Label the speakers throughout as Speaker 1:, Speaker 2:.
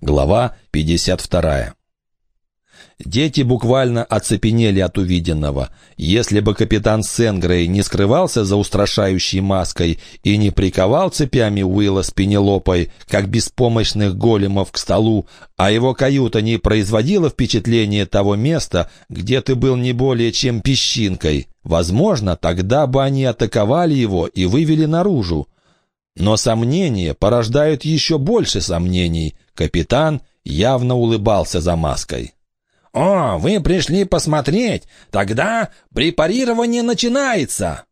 Speaker 1: Глава 52. Дети буквально оцепенели от увиденного. Если бы капитан Сенгрей не скрывался за устрашающей маской и не приковал цепями Уилла с Пенелопой, как беспомощных големов к столу, а его каюта не производила впечатления того места, где ты был не более чем песчинкой, возможно, тогда бы они атаковали его и вывели наружу. Но сомнения порождают еще больше сомнений. Капитан явно улыбался за маской.
Speaker 2: «О, вы пришли посмотреть! Тогда препарирование начинается!»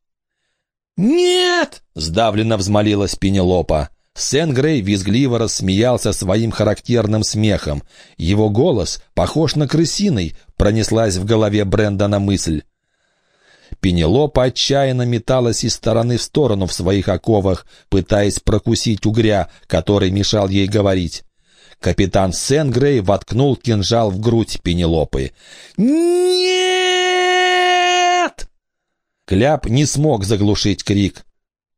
Speaker 1: «Нет!» — сдавленно взмолилась Пенелопа. Сен-Грей визгливо рассмеялся своим характерным смехом. Его голос похож на крысиный, пронеслась в голове Брэндона мысль. Пенелопа отчаянно металась из стороны в сторону в своих оковах, пытаясь прокусить угря, который мешал ей говорить. Капитан Сенгрей воткнул кинжал в грудь Пенелопы. «Нет!» Кляп не смог заглушить крик.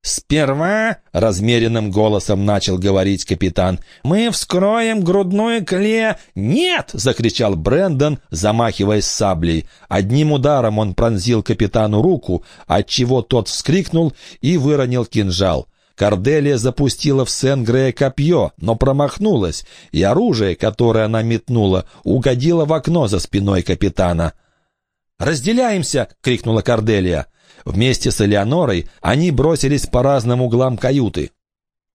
Speaker 1: «Сперва», — размеренным голосом начал говорить капитан, «мы вскроем грудную кле...» «Нет!» — закричал Брэндон, замахиваясь саблей. Одним ударом он пронзил капитану руку, отчего тот вскрикнул и выронил кинжал. Корделия запустила в Сен-Грея копье, но промахнулась, и оружие, которое она метнула, угодило в окно за спиной капитана. «Разделяемся!» — крикнула Корделия. Вместе с Элеонорой они бросились по разным углам каюты.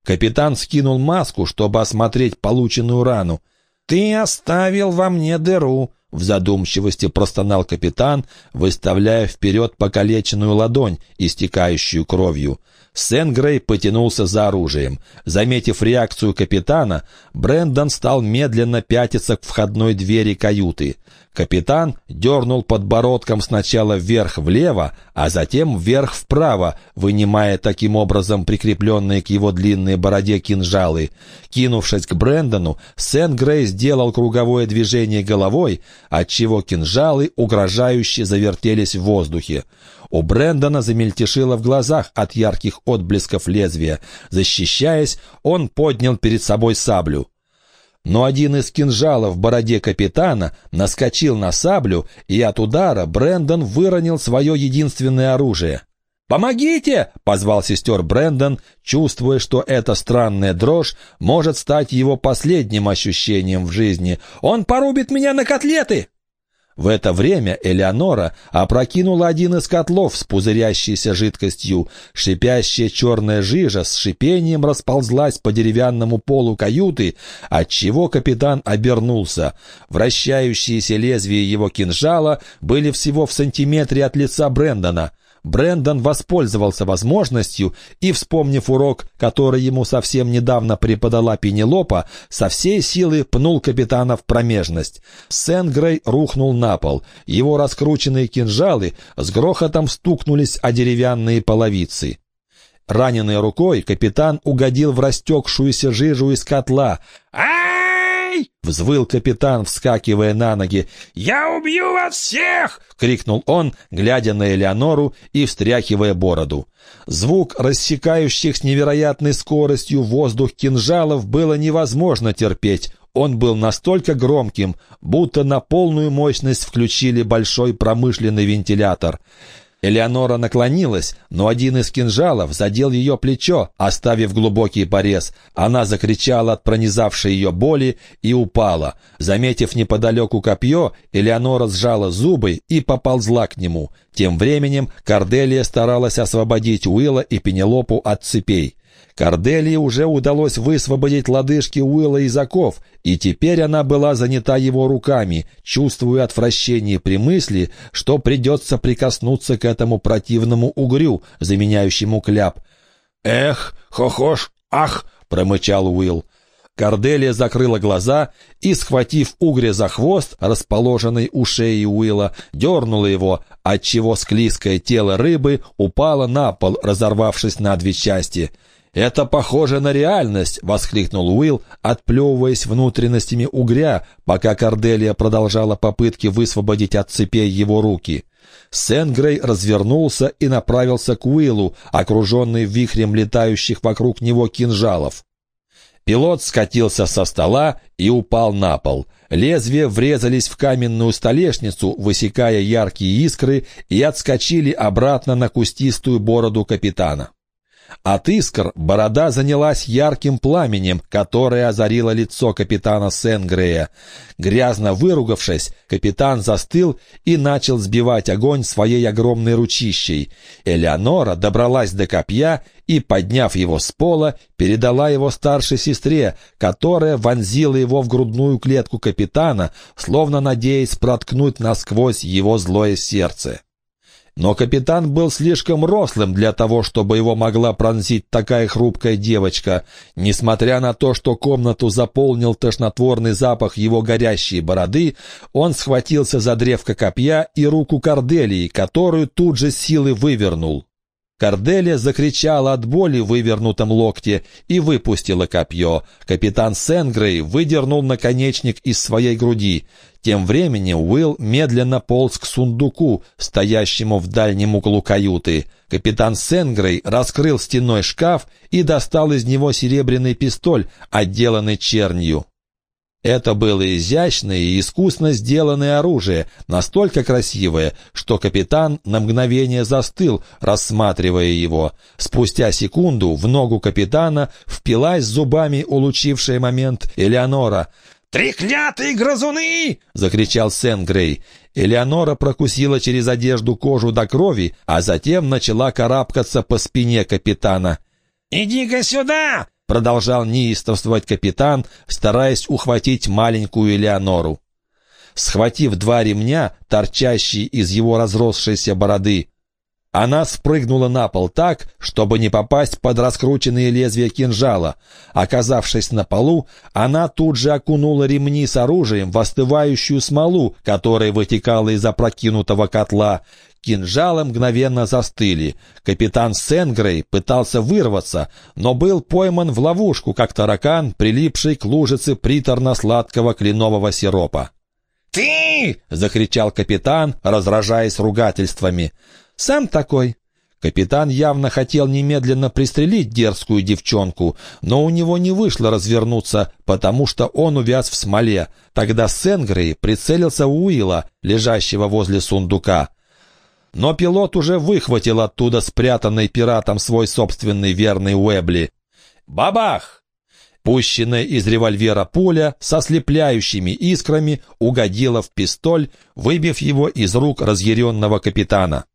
Speaker 1: Капитан скинул маску, чтобы осмотреть полученную рану. «Ты оставил во мне дыру», — в задумчивости простонал капитан, выставляя вперед покалеченную ладонь, истекающую кровью. Сен-Грей потянулся за оружием. Заметив реакцию капитана, Брэндон стал медленно пятиться к входной двери каюты. Капитан дернул подбородком сначала вверх-влево, а затем вверх-вправо, вынимая таким образом прикрепленные к его длинной бороде кинжалы. Кинувшись к Брэндону, Сен-Грей сделал круговое движение головой, отчего кинжалы угрожающе завертелись в воздухе. У Брэндона замельтешило в глазах от ярких отблесков лезвия. Защищаясь, он поднял перед собой саблю. Но один из кинжалов в бороде капитана наскочил на саблю, и от удара Брэндон выронил свое единственное оружие. «Помогите!» — позвал сестер Брэндон, чувствуя, что эта странная дрожь может стать его последним ощущением в жизни. «Он порубит меня на котлеты!» В это время Элеонора опрокинула один из котлов с пузырящейся жидкостью. Шипящая черная жижа с шипением расползлась по деревянному полу каюты, отчего капитан обернулся. Вращающиеся лезвия его кинжала были всего в сантиметре от лица Брэндона. Брендон воспользовался возможностью и, вспомнив урок, который ему совсем недавно преподала Пенелопа, со всей силы пнул капитана в промежность. Сенгрей рухнул на пол. Его раскрученные кинжалы с грохотом стукнулись о деревянные половицы. Раненой рукой капитан угодил в растекшуюся жижу из котла. а «Эй!» — взвыл капитан, вскакивая на ноги. «Я убью вас всех!» — крикнул он, глядя на Элеонору и встряхивая бороду. Звук рассекающих с невероятной скоростью воздух кинжалов было невозможно терпеть. Он был настолько громким, будто на полную мощность включили большой промышленный вентилятор. Элеонора наклонилась, но один из кинжалов задел ее плечо, оставив глубокий порез. Она закричала от пронизавшей ее боли и упала. Заметив неподалеку копье, Элеонора сжала зубы и поползла к нему. Тем временем Корделия старалась освободить Уилла и Пенелопу от цепей. Корделии уже удалось высвободить лодыжки Уилла из оков, и теперь она была занята его руками, чувствуя отвращение при мысли, что придется прикоснуться к этому противному угрю, заменяющему кляп. «Эх, хохош, ах!» — промычал Уилл. Корделия закрыла глаза и, схватив угря за хвост, расположенный у шеи Уилла, дернула его, отчего склизкое тело рыбы упало на пол, разорвавшись на две части — «Это похоже на реальность!» — воскликнул Уилл, отплевываясь внутренностями угря, пока Корделия продолжала попытки высвободить от цепей его руки. Сенгрей развернулся и направился к Уиллу, окруженный вихрем летающих вокруг него кинжалов. Пилот скатился со стола и упал на пол. Лезвия врезались в каменную столешницу, высекая яркие искры, и отскочили обратно на кустистую бороду капитана. От искр борода занялась ярким пламенем, которое озарило лицо капитана Сенгрея. Грязно выругавшись, капитан застыл и начал сбивать огонь своей огромной ручищей. Элеонора добралась до копья и, подняв его с пола, передала его старшей сестре, которая вонзила его в грудную клетку капитана, словно надеясь проткнуть насквозь его злое сердце. Но капитан был слишком рослым для того, чтобы его могла пронзить такая хрупкая девочка. Несмотря на то, что комнату заполнил тошнотворный запах его горящей бороды, он схватился за древко копья и руку Корделии, которую тут же силой вывернул. Корделия закричала от боли в вывернутом локте и выпустила копье. Капитан Сенгрей выдернул наконечник из своей груди. Тем временем Уилл медленно полз к сундуку, стоящему в дальнем углу каюты. Капитан Сенгрей раскрыл стенной шкаф и достал из него серебряный пистоль, отделанный чернью. Это было изящное и искусно сделанное оружие, настолько красивое, что капитан на мгновение застыл, рассматривая его. Спустя секунду в ногу капитана впилась зубами улучившая момент Элеонора. «Треклятые грызуны!» — закричал Сен-Грей. Элеонора прокусила через одежду кожу до крови, а затем начала карабкаться по спине капитана. «Иди-ка сюда!» Продолжал неистовствовать капитан, стараясь ухватить маленькую Элеонору. Схватив два ремня, торчащие из его разросшейся бороды, она спрыгнула на пол так, чтобы не попасть под раскрученные лезвия кинжала. Оказавшись на полу, она тут же окунула ремни с оружием в остывающую смолу, которая вытекала из опрокинутого котла. Кинжалы мгновенно застыли. Капитан Сенгрей пытался вырваться, но был пойман в ловушку, как таракан, прилипший к лужице приторно-сладкого кленового сиропа. «Ты!» — закричал капитан, разражаясь ругательствами. Сам такой». Капитан явно хотел немедленно пристрелить дерзкую девчонку, но у него не вышло развернуться, потому что он увяз в смоле. Тогда Сенгрей прицелился у Уилла, лежащего возле сундука. Но пилот уже выхватил оттуда спрятанный пиратом свой собственный верный Уэбли. Бабах! Пущенная из револьвера пуля со слепляющими искрами угодила в пистоль, выбив его из рук разъяренного капитана.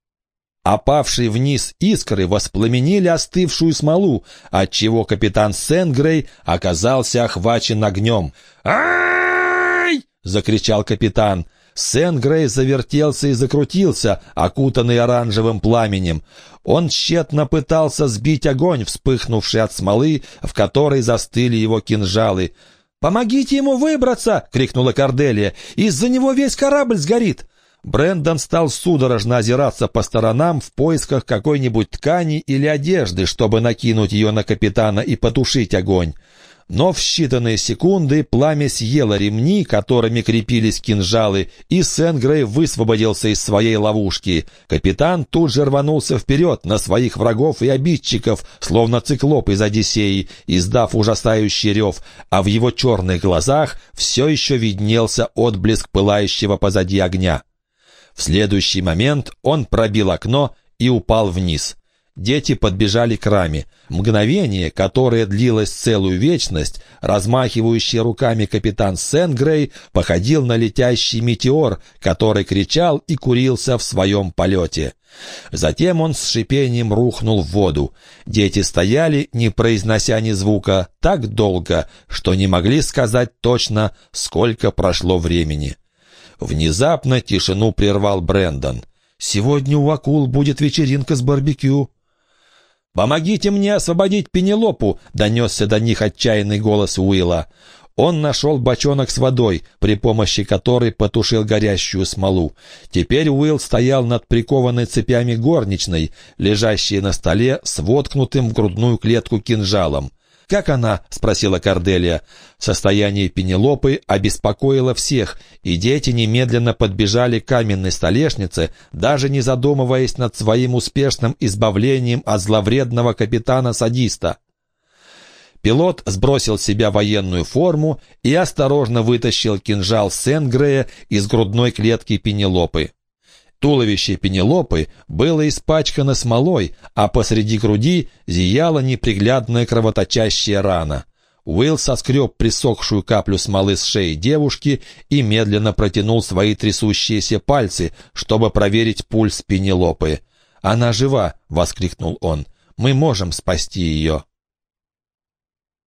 Speaker 1: Опавшие вниз искры воспламенили остывшую смолу, отчего капитан Сенгрей оказался охвачен огнем. «Ай!» — закричал капитан. Сенгрей завертелся и закрутился, окутанный оранжевым пламенем. Он тщетно пытался сбить огонь, вспыхнувший от смолы, в которой застыли его кинжалы. «Помогите ему выбраться!» — крикнула Корделия. «Из-за него весь корабль сгорит!» Брендон стал судорожно озираться по сторонам в поисках какой-нибудь ткани или одежды, чтобы накинуть ее на капитана и потушить огонь. Но в считанные секунды пламя съело ремни, которыми крепились кинжалы, и Сенгрей высвободился из своей ловушки. Капитан тут же рванулся вперед на своих врагов и обидчиков, словно циклоп из Одиссеи, издав ужасающий рев, а в его черных глазах все еще виднелся отблеск пылающего позади огня. В следующий момент он пробил окно и упал вниз. Дети подбежали к раме. Мгновение, которое длилось целую вечность, размахивающий руками капитан Сенгрей походил на летящий метеор, который кричал и курился в своем полете. Затем он с шипением рухнул в воду. Дети стояли, не произнося ни звука, так долго, что не могли сказать точно, сколько прошло времени. Внезапно тишину прервал Брендон. «Сегодня у акул будет вечеринка с барбекю». «Помогите мне освободить Пенелопу!» — донесся до них отчаянный голос Уилла. Он нашел бочонок с водой, при помощи которой потушил горящую смолу. Теперь Уилл стоял над прикованной цепями горничной, лежащей на столе с воткнутым в грудную клетку кинжалом. «Как она?» — спросила Корделия. Состояние Пенелопы обеспокоило всех, и дети немедленно подбежали к каменной столешнице, даже не задумываясь над своим успешным избавлением от зловредного капитана-садиста. Пилот сбросил с себя военную форму и осторожно вытащил кинжал Сенгрея из грудной клетки Пенелопы. Туловище Пенелопы было испачкано смолой, а посреди груди зияла неприглядная кровоточащая рана. Уилл соскреб присохшую каплю смолы с шеи девушки и медленно протянул свои трясущиеся пальцы, чтобы проверить пульс Пенелопы. «Она жива!» — воскликнул он. «Мы можем спасти ее!»